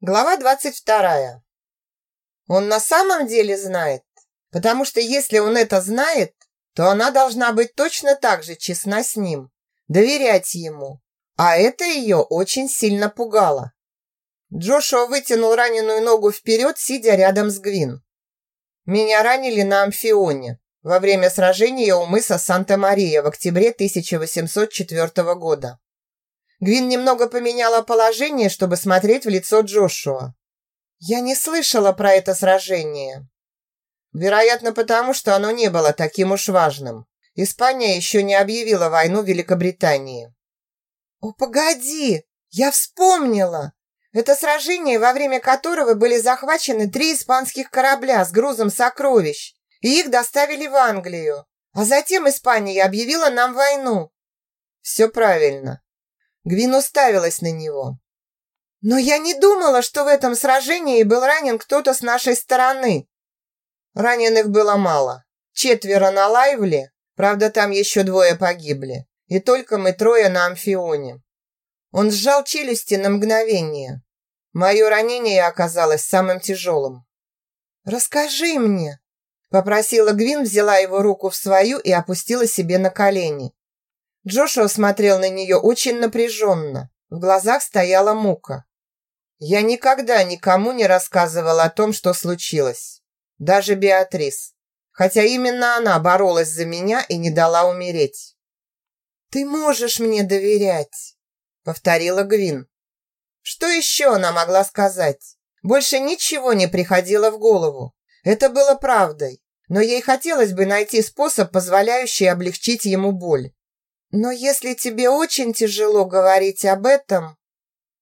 Глава 22. Он на самом деле знает, потому что если он это знает, то она должна быть точно так же честна с ним, доверять ему. А это ее очень сильно пугало. Джошуа вытянул раненую ногу вперед, сидя рядом с Гвин. Меня ранили на Амфионе во время сражения у мыса Санта-Мария в октябре 1804 года. Гвин немного поменяла положение, чтобы смотреть в лицо Джошуа. Я не слышала про это сражение. Вероятно, потому что оно не было таким уж важным. Испания еще не объявила войну Великобритании. О, погоди, я вспомнила. Это сражение, во время которого были захвачены три испанских корабля с грузом сокровищ, и их доставили в Англию. А затем Испания объявила нам войну. Все правильно. Гвин уставилась на него. «Но я не думала, что в этом сражении был ранен кто-то с нашей стороны». Раненых было мало. Четверо на Лайвле, правда, там еще двое погибли. И только мы трое на Амфионе. Он сжал челюсти на мгновение. Мое ранение оказалось самым тяжелым. «Расскажи мне», – попросила Гвин, взяла его руку в свою и опустила себе на колени. Джошуа смотрел на нее очень напряженно. В глазах стояла мука. Я никогда никому не рассказывал о том, что случилось. Даже Беатрис. Хотя именно она боролась за меня и не дала умереть. «Ты можешь мне доверять», — повторила Гвин. Что еще она могла сказать? Больше ничего не приходило в голову. Это было правдой, но ей хотелось бы найти способ, позволяющий облегчить ему боль. Но если тебе очень тяжело говорить об этом...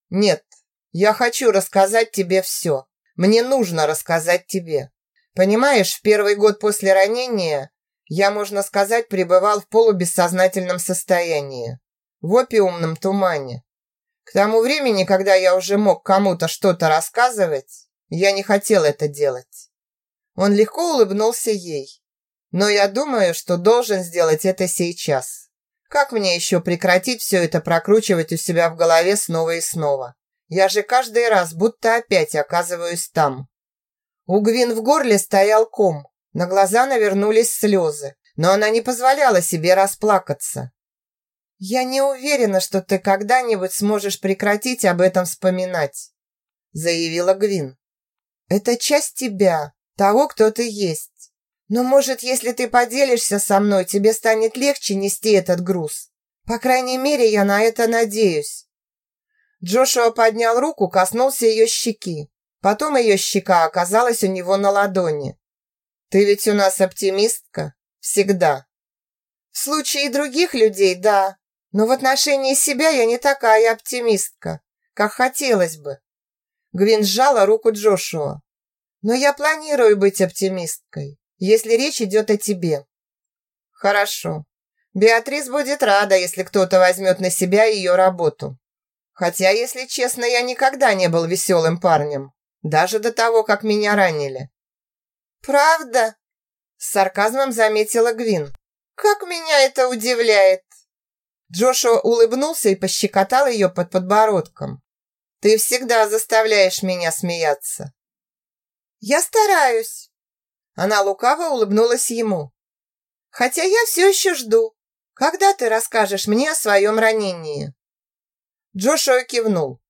Нет, я хочу рассказать тебе все. Мне нужно рассказать тебе. Понимаешь, в первый год после ранения я, можно сказать, пребывал в полубессознательном состоянии. В опиумном тумане. К тому времени, когда я уже мог кому-то что-то рассказывать, я не хотел это делать. Он легко улыбнулся ей. Но я думаю, что должен сделать это сейчас. Как мне еще прекратить все это прокручивать у себя в голове снова и снова? Я же каждый раз будто опять оказываюсь там. У Гвин в горле стоял ком, на глаза навернулись слезы, но она не позволяла себе расплакаться. «Я не уверена, что ты когда-нибудь сможешь прекратить об этом вспоминать», заявила Гвин. «Это часть тебя, того, кто ты есть. Но, может, если ты поделишься со мной, тебе станет легче нести этот груз. По крайней мере, я на это надеюсь». Джошуа поднял руку, коснулся ее щеки. Потом ее щека оказалась у него на ладони. «Ты ведь у нас оптимистка? Всегда». «В случае других людей, да. Но в отношении себя я не такая оптимистка, как хотелось бы». Гвин сжала руку Джошуа. «Но я планирую быть оптимисткой если речь идет о тебе». «Хорошо. Беатрис будет рада, если кто-то возьмет на себя ее работу. Хотя, если честно, я никогда не был веселым парнем, даже до того, как меня ранили». «Правда?» С сарказмом заметила Гвин. «Как меня это удивляет!» Джошуа улыбнулся и пощекотал ее под подбородком. «Ты всегда заставляешь меня смеяться». «Я стараюсь», она лукаво улыбнулась ему. «Хотя я все еще жду. Когда ты расскажешь мне о своем ранении?» Джошуа кивнул.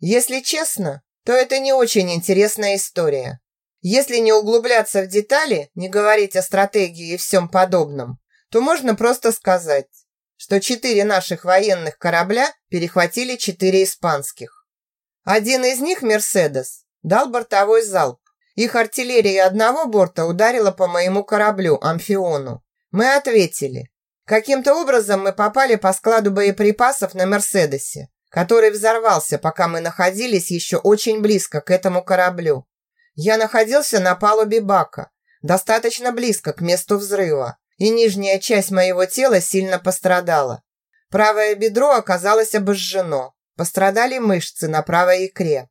«Если честно, то это не очень интересная история. Если не углубляться в детали, не говорить о стратегии и всем подобном, то можно просто сказать, что четыре наших военных корабля перехватили четыре испанских. Один из них, «Мерседес», дал бортовой залп, их артиллерия одного борта ударила по моему кораблю, Амфиону. Мы ответили. Каким-то образом мы попали по складу боеприпасов на Мерседесе, который взорвался, пока мы находились еще очень близко к этому кораблю. Я находился на палубе бака, достаточно близко к месту взрыва, и нижняя часть моего тела сильно пострадала. Правое бедро оказалось обожжено, пострадали мышцы на правой икре.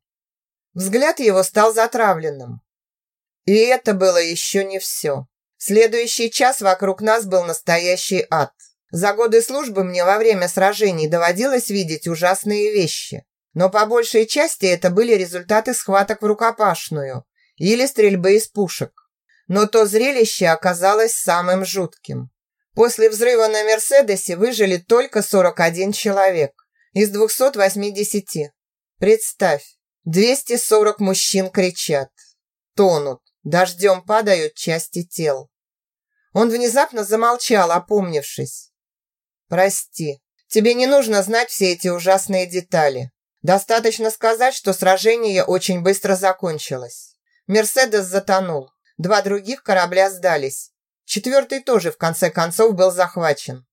Взгляд его стал затравленным. И это было еще не все. Следующий час вокруг нас был настоящий ад. За годы службы мне во время сражений доводилось видеть ужасные вещи. но по большей части это были результаты схваток в рукопашную или стрельбы из пушек. Но то зрелище оказалось самым жутким. После взрыва на «Мерседесе» выжили только 41 человек из 280. Представь, 240 мужчин кричат, тонут, дождем падают части тел. Он внезапно замолчал, опомнившись. «Прости, тебе не нужно знать все эти ужасные детали. Достаточно сказать, что сражение очень быстро закончилось. Мерседес затонул, два других корабля сдались. Четвертый тоже, в конце концов, был захвачен.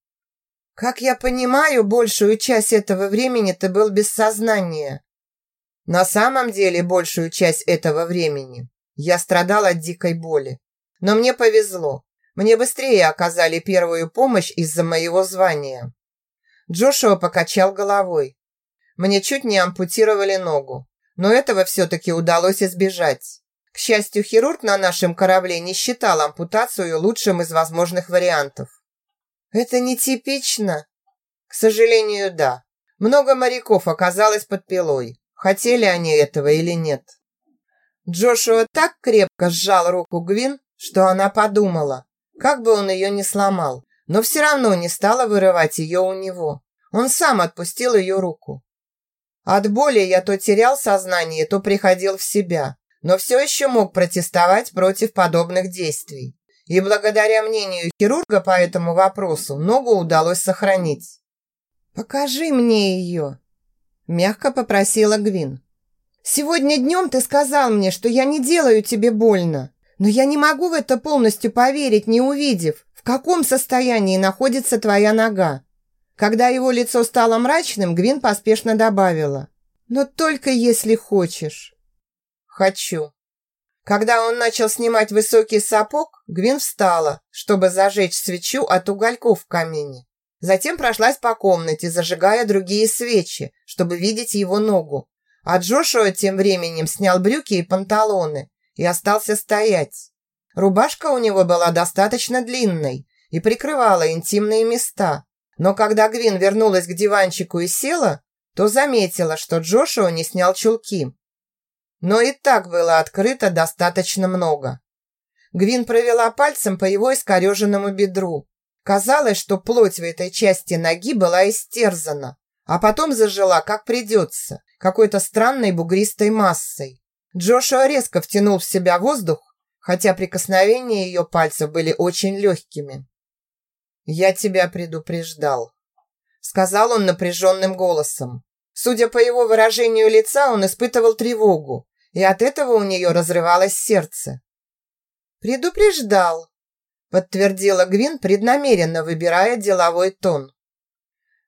Как я понимаю, большую часть этого времени ты был без сознания. На самом деле, большую часть этого времени я страдал от дикой боли. Но мне повезло. Мне быстрее оказали первую помощь из-за моего звания. Джошуа покачал головой. Мне чуть не ампутировали ногу, но этого все-таки удалось избежать. К счастью, хирург на нашем корабле не считал ампутацию лучшим из возможных вариантов. Это нетипично. К сожалению, да. Много моряков оказалось под пилой. Хотели они этого или нет. Джошуа так крепко сжал руку Гвин, что она подумала, как бы он ее не сломал, но все равно не стала вырывать ее у него. Он сам отпустил ее руку. От боли я то терял сознание, то приходил в себя, но все еще мог протестовать против подобных действий и благодаря мнению хирурга по этому вопросу ногу удалось сохранить. «Покажи мне ее», – мягко попросила Гвин. «Сегодня днем ты сказал мне, что я не делаю тебе больно, но я не могу в это полностью поверить, не увидев, в каком состоянии находится твоя нога». Когда его лицо стало мрачным, Гвин поспешно добавила. «Но только если хочешь». «Хочу», когда он начал снимать высокий сапог, Гвин встала, чтобы зажечь свечу от угольков в камине. Затем прошлась по комнате, зажигая другие свечи, чтобы видеть его ногу. А Джошуа тем временем снял брюки и панталоны и остался стоять. Рубашка у него была достаточно длинной и прикрывала интимные места. Но когда Гвин вернулась к диванчику и села, то заметила, что Джошуа не снял чулки. Но и так было открыто достаточно много. Гвин провела пальцем по его искореженному бедру. Казалось, что плоть в этой части ноги была истерзана, а потом зажила, как придется, какой-то странной бугристой массой. Джошуа резко втянул в себя воздух, хотя прикосновения ее пальцев были очень легкими. «Я тебя предупреждал», — сказал он напряженным голосом. Судя по его выражению лица, он испытывал тревогу, и от этого у нее разрывалось сердце. «Предупреждал», – подтвердила Гвин, преднамеренно выбирая деловой тон.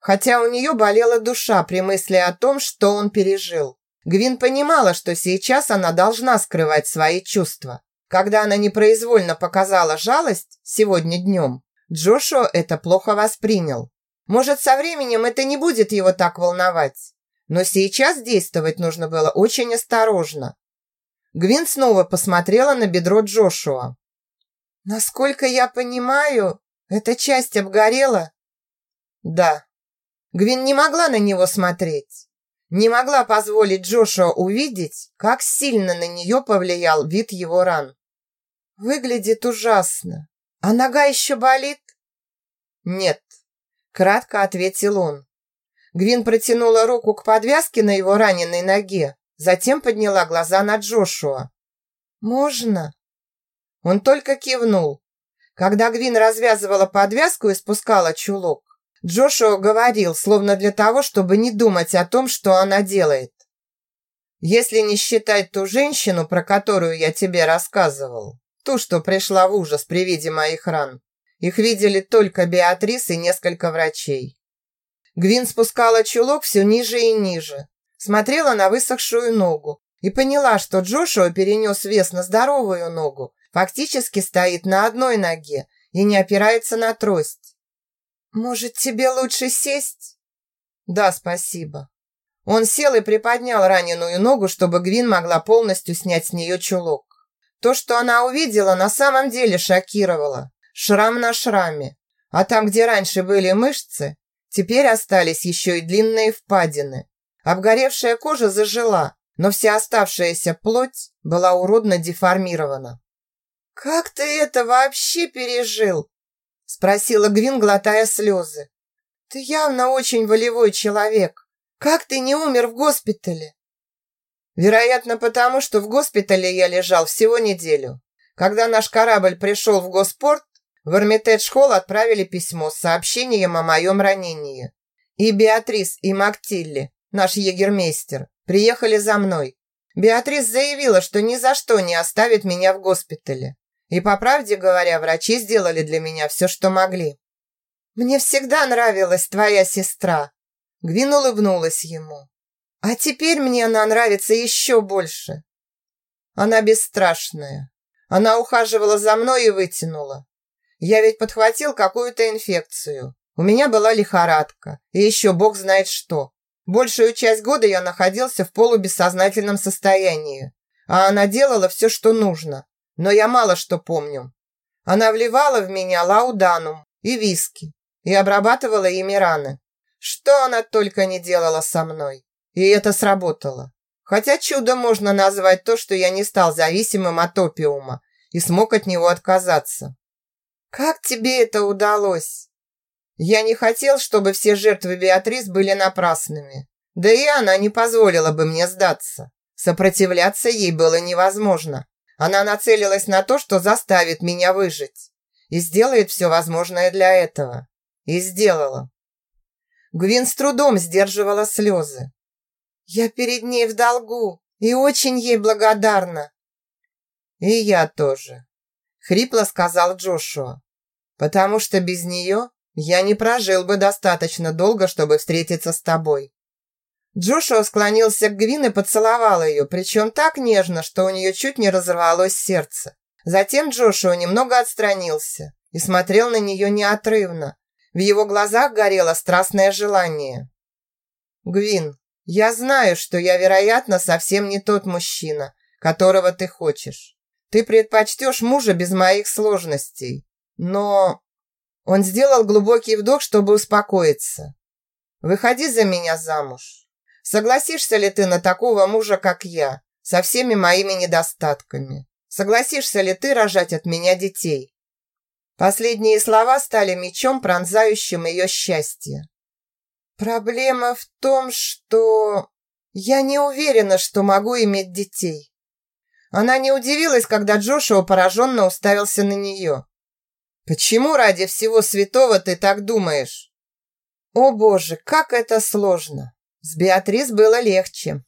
Хотя у нее болела душа при мысли о том, что он пережил. Гвин понимала, что сейчас она должна скрывать свои чувства. Когда она непроизвольно показала жалость сегодня днем, Джошуа это плохо воспринял. Может, со временем это не будет его так волновать. Но сейчас действовать нужно было очень осторожно. Гвин снова посмотрела на бедро Джошуа. «Насколько я понимаю, эта часть обгорела?» «Да». Гвин не могла на него смотреть. Не могла позволить Джошуа увидеть, как сильно на нее повлиял вид его ран. «Выглядит ужасно. А нога еще болит?» «Нет», – кратко ответил он. Гвин протянула руку к подвязке на его раненой ноге, затем подняла глаза на Джошуа. «Можно?» Он только кивнул. Когда Гвин развязывала подвязку и спускала чулок, Джошуа говорил, словно для того, чтобы не думать о том, что она делает. «Если не считать ту женщину, про которую я тебе рассказывал, ту, что пришла в ужас при виде моих ран, их видели только Беатрис и несколько врачей. Гвин спускала чулок все ниже и ниже, смотрела на высохшую ногу и поняла, что Джошуа перенес вес на здоровую ногу, фактически стоит на одной ноге и не опирается на трость. «Может, тебе лучше сесть?» «Да, спасибо». Он сел и приподнял раненую ногу, чтобы Гвин могла полностью снять с нее чулок. То, что она увидела, на самом деле шокировало. Шрам на шраме. А там, где раньше были мышцы, Теперь остались еще и длинные впадины. Обгоревшая кожа зажила, но вся оставшаяся плоть была уродно деформирована. «Как ты это вообще пережил?» Спросила Гвин, глотая слезы. «Ты явно очень волевой человек. Как ты не умер в госпитале?» Вероятно, потому что в госпитале я лежал всего неделю. Когда наш корабль пришел в госпорт, в Эрмитедж-холл отправили письмо с сообщением о моем ранении. И Беатрис, и Мактилли, наш егермейстер, приехали за мной. Беатрис заявила, что ни за что не оставит меня в госпитале. И, по правде говоря, врачи сделали для меня все, что могли. «Мне всегда нравилась твоя сестра», – Гвин улыбнулась ему. «А теперь мне она нравится еще больше». Она бесстрашная. Она ухаживала за мной и вытянула. Я ведь подхватил какую-то инфекцию. У меня была лихорадка. И еще бог знает что. Большую часть года я находился в полубессознательном состоянии. А она делала все, что нужно но я мало что помню. Она вливала в меня лауданум и виски и обрабатывала ими раны. Что она только не делала со мной. И это сработало. Хотя чудо можно назвать то, что я не стал зависимым от опиума и смог от него отказаться. Как тебе это удалось? Я не хотел, чтобы все жертвы Беатрис были напрасными. Да и она не позволила бы мне сдаться. Сопротивляться ей было невозможно. Она нацелилась на то, что заставит меня выжить. И сделает все возможное для этого. И сделала. Гвин с трудом сдерживала слезы. «Я перед ней в долгу и очень ей благодарна». «И я тоже», — хрипло сказал Джошуа. «Потому что без нее я не прожил бы достаточно долго, чтобы встретиться с тобой. Джошуа склонился к Гвин и поцеловал ее, причем так нежно, что у нее чуть не разорвалось сердце. Затем Джошуа немного отстранился и смотрел на нее неотрывно. В его глазах горело страстное желание. «Гвин, я знаю, что я, вероятно, совсем не тот мужчина, которого ты хочешь. Ты предпочтешь мужа без моих сложностей. Но...» Он сделал глубокий вдох, чтобы успокоиться. «Выходи за меня замуж. Согласишься ли ты на такого мужа, как я, со всеми моими недостатками? Согласишься ли ты рожать от меня детей?» Последние слова стали мечом, пронзающим ее счастье. «Проблема в том, что я не уверена, что могу иметь детей». Она не удивилась, когда Джошуа пораженно уставился на нее. «Почему ради всего святого ты так думаешь?» «О боже, как это сложно!» С Беатрис было легче.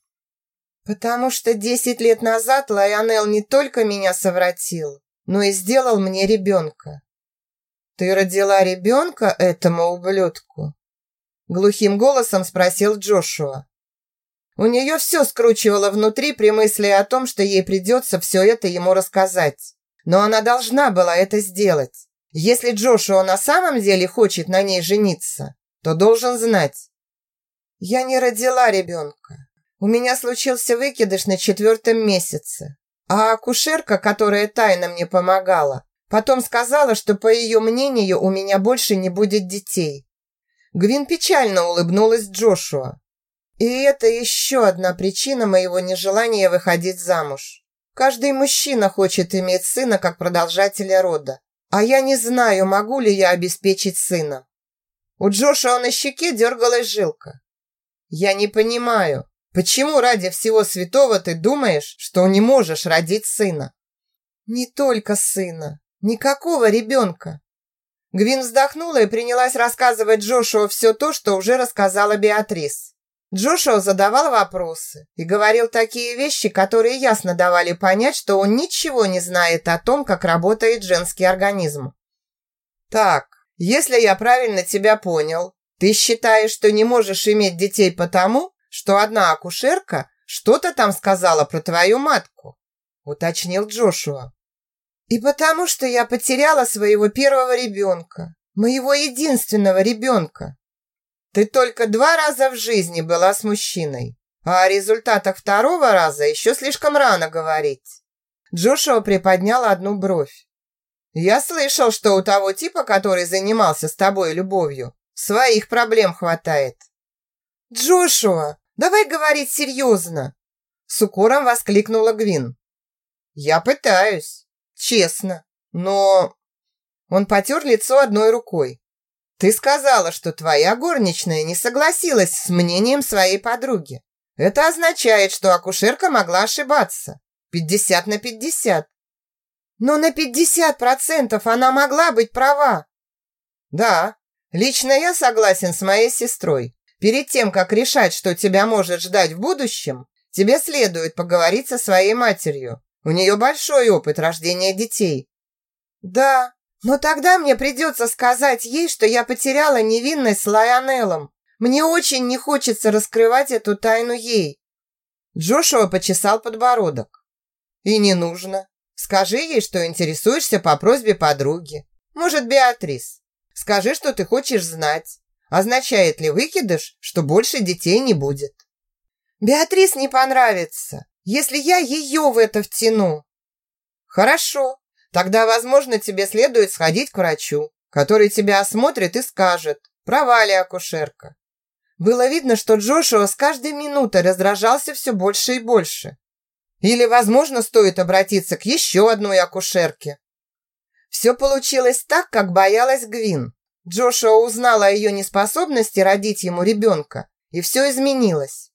Потому что десять лет назад Лайонел не только меня совратил, но и сделал мне ребенка. «Ты родила ребенка этому ублюдку?» Глухим голосом спросил Джошуа. У нее все скручивало внутри при мысли о том, что ей придется все это ему рассказать. Но она должна была это сделать. Если Джошуа на самом деле хочет на ней жениться, то должен знать, я не родила ребенка. У меня случился выкидыш на четвертом месяце. А акушерка, которая тайно мне помогала, потом сказала, что, по ее мнению, у меня больше не будет детей. Гвин печально улыбнулась Джошуа. И это еще одна причина моего нежелания выходить замуж. Каждый мужчина хочет иметь сына как продолжателя рода. А я не знаю, могу ли я обеспечить сына. У Джошуа на щеке дергалась жилка. Я не понимаю, почему ради всего святого ты думаешь, что не можешь родить сына? Не только сына, никакого ребенка. Гвин вздохнула и принялась рассказывать Джошуа все то, что уже рассказала Беатрис. Джошуа задавал вопросы и говорил такие вещи, которые ясно давали понять, что он ничего не знает о том, как работает женский организм. «Так, если я правильно тебя понял, ты считаешь, что не можешь иметь детей потому, что одна акушерка что-то там сказала про твою матку?» уточнил Джошуа. «И потому, что я потеряла своего первого ребенка, моего единственного ребенка. Ты только два раза в жизни была с мужчиной, а о результатах второго раза еще слишком рано говорить». Джошуа приподнял одну бровь. «Я слышал, что у того типа, который занимался с тобой любовью, Своих проблем хватает. Джошуа, Давай говорить серьезно!» С укором воскликнула Гвин. «Я пытаюсь, честно, но...» Он потер лицо одной рукой. «Ты сказала, что твоя горничная не согласилась с мнением своей подруги. Это означает, что акушерка могла ошибаться. Пятьдесят на пятьдесят. Но на пятьдесят процентов она могла быть права. Да, лично я согласен с моей сестрой. Перед тем, как решать, что тебя может ждать в будущем, тебе следует поговорить со своей матерью. У нее большой опыт рождения детей. Да, но тогда мне придется сказать ей, что я потеряла невинность с Лайонеллом. Мне очень не хочется раскрывать эту тайну ей. Джошуа почесал подбородок. И не нужно. Скажи ей, что интересуешься по просьбе подруги. Может, Беатрис. Скажи, что ты хочешь знать. Означает ли выкидыш, что больше детей не будет? Беатрис не понравится, если я ее в это втяну. Хорошо. Тогда, возможно, тебе следует сходить к врачу, который тебя осмотрит и скажет, права ли акушерка. Было видно, что Джошуа с каждой минутой раздражался все больше и больше. Или, возможно, стоит обратиться к еще одной акушерке. Все получилось так, как боялась Гвин. Джошуа узнала о ее неспособности родить ему ребенка, и все изменилось.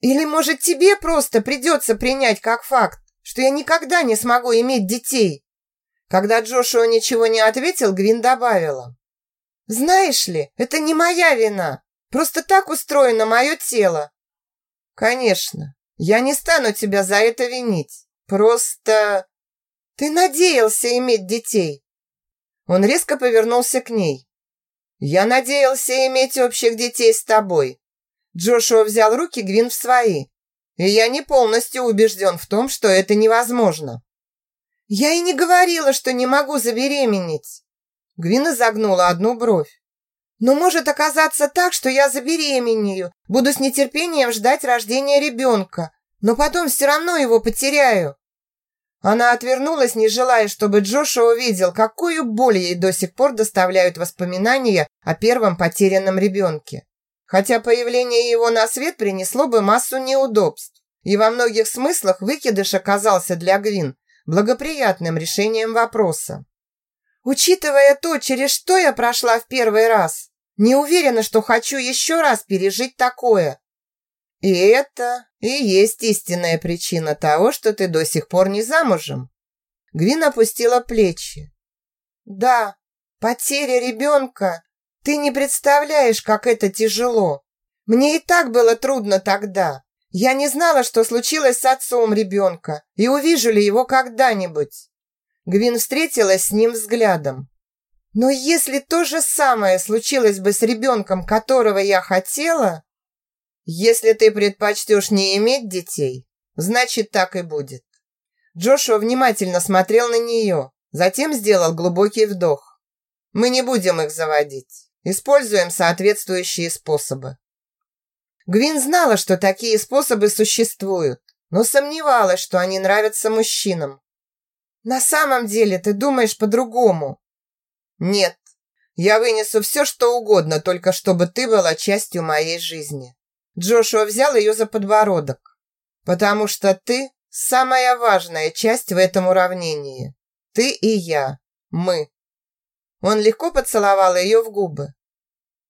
Или, может, тебе просто придется принять как факт, что я никогда не смогу иметь детей? Когда Джошуа ничего не ответил, Гвин добавила. Знаешь ли, это не моя вина. Просто так устроено мое тело. Конечно, я не стану тебя за это винить. Просто ты надеялся иметь детей. Он резко повернулся к ней. Я надеялся иметь общих детей с тобой. Джошуа взял руки Гвин в свои. И я не полностью убежден в том, что это невозможно. Я и не говорила, что не могу забеременеть. Гвин изогнула одну бровь. Но может оказаться так, что я забеременею, буду с нетерпением ждать рождения ребенка, но потом все равно его потеряю. Она отвернулась, не желая, чтобы Джошуа увидел, какую боль ей до сих пор доставляют воспоминания о первом потерянном ребенке. Хотя появление его на свет принесло бы массу неудобств, и во многих смыслах выкидыш оказался для Гвин благоприятным решением вопроса. Учитывая то, через что я прошла в первый раз, не уверена, что хочу еще раз пережить такое. И это и есть истинная причина того, что ты до сих пор не замужем. Гвин опустила плечи. Да, потеря ребенка. Ты не представляешь, как это тяжело. Мне и так было трудно тогда. Я не знала, что случилось с отцом ребенка и увижу ли его когда-нибудь. Гвин встретилась с ним взглядом. Но если то же самое случилось бы с ребенком, которого я хотела... Если ты предпочтешь не иметь детей, значит так и будет. Джошуа внимательно смотрел на нее, затем сделал глубокий вдох. Мы не будем их заводить. Используем соответствующие способы. Гвин знала, что такие способы существуют, но сомневалась, что они нравятся мужчинам. На самом деле ты думаешь по-другому. Нет, я вынесу все, что угодно, только чтобы ты была частью моей жизни. Джошуа взял ее за подбородок. Потому что ты самая важная часть в этом уравнении. Ты и я. Мы. Он легко поцеловал ее в губы.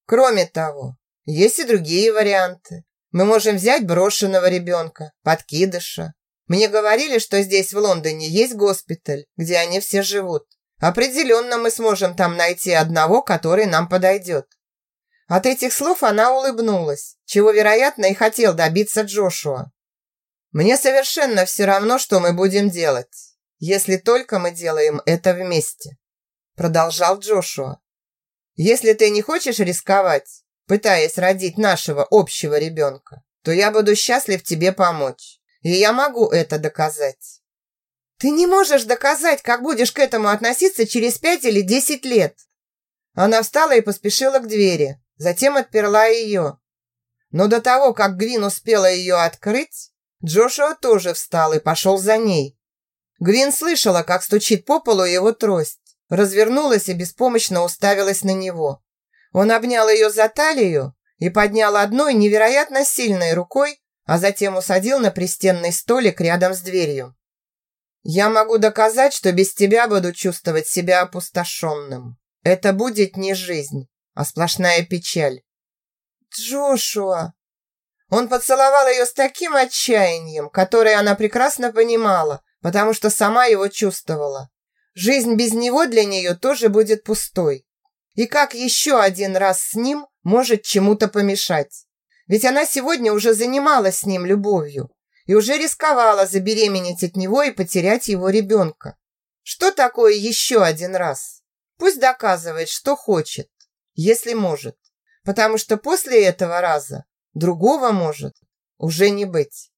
Кроме того, есть и другие варианты. Мы можем взять брошенного ребенка, подкидыша, мне говорили, что здесь, в Лондоне, есть госпиталь, где они все живут. Определенно мы сможем там найти одного, который нам подойдет». От этих слов она улыбнулась, чего, вероятно, и хотел добиться Джошуа. «Мне совершенно все равно, что мы будем делать, если только мы делаем это вместе», продолжал Джошуа. «Если ты не хочешь рисковать, пытаясь родить нашего общего ребенка, то я буду счастлив тебе помочь. И я могу это доказать. Ты не можешь доказать, как будешь к этому относиться через пять или десять лет. Она встала и поспешила к двери, затем отперла ее. Но до того, как Гвин успела ее открыть, Джошуа тоже встал и пошел за ней. Гвин слышала, как стучит по полу его трость, развернулась и беспомощно уставилась на него. Он обнял ее за талию и поднял одной невероятно сильной рукой, а затем усадил на пристенный столик рядом с дверью. «Я могу доказать, что без тебя буду чувствовать себя опустошенным. Это будет не жизнь, а сплошная печаль». «Джошуа!» Он поцеловал ее с таким отчаянием, которое она прекрасно понимала, потому что сама его чувствовала. Жизнь без него для нее тоже будет пустой. И как еще один раз с ним может чему-то помешать? Ведь она сегодня уже занималась с ним любовью и уже рисковала забеременеть от него и потерять его ребенка. Что такое еще один раз? Пусть доказывает, что хочет, если может. Потому что после этого раза другого может уже не быть.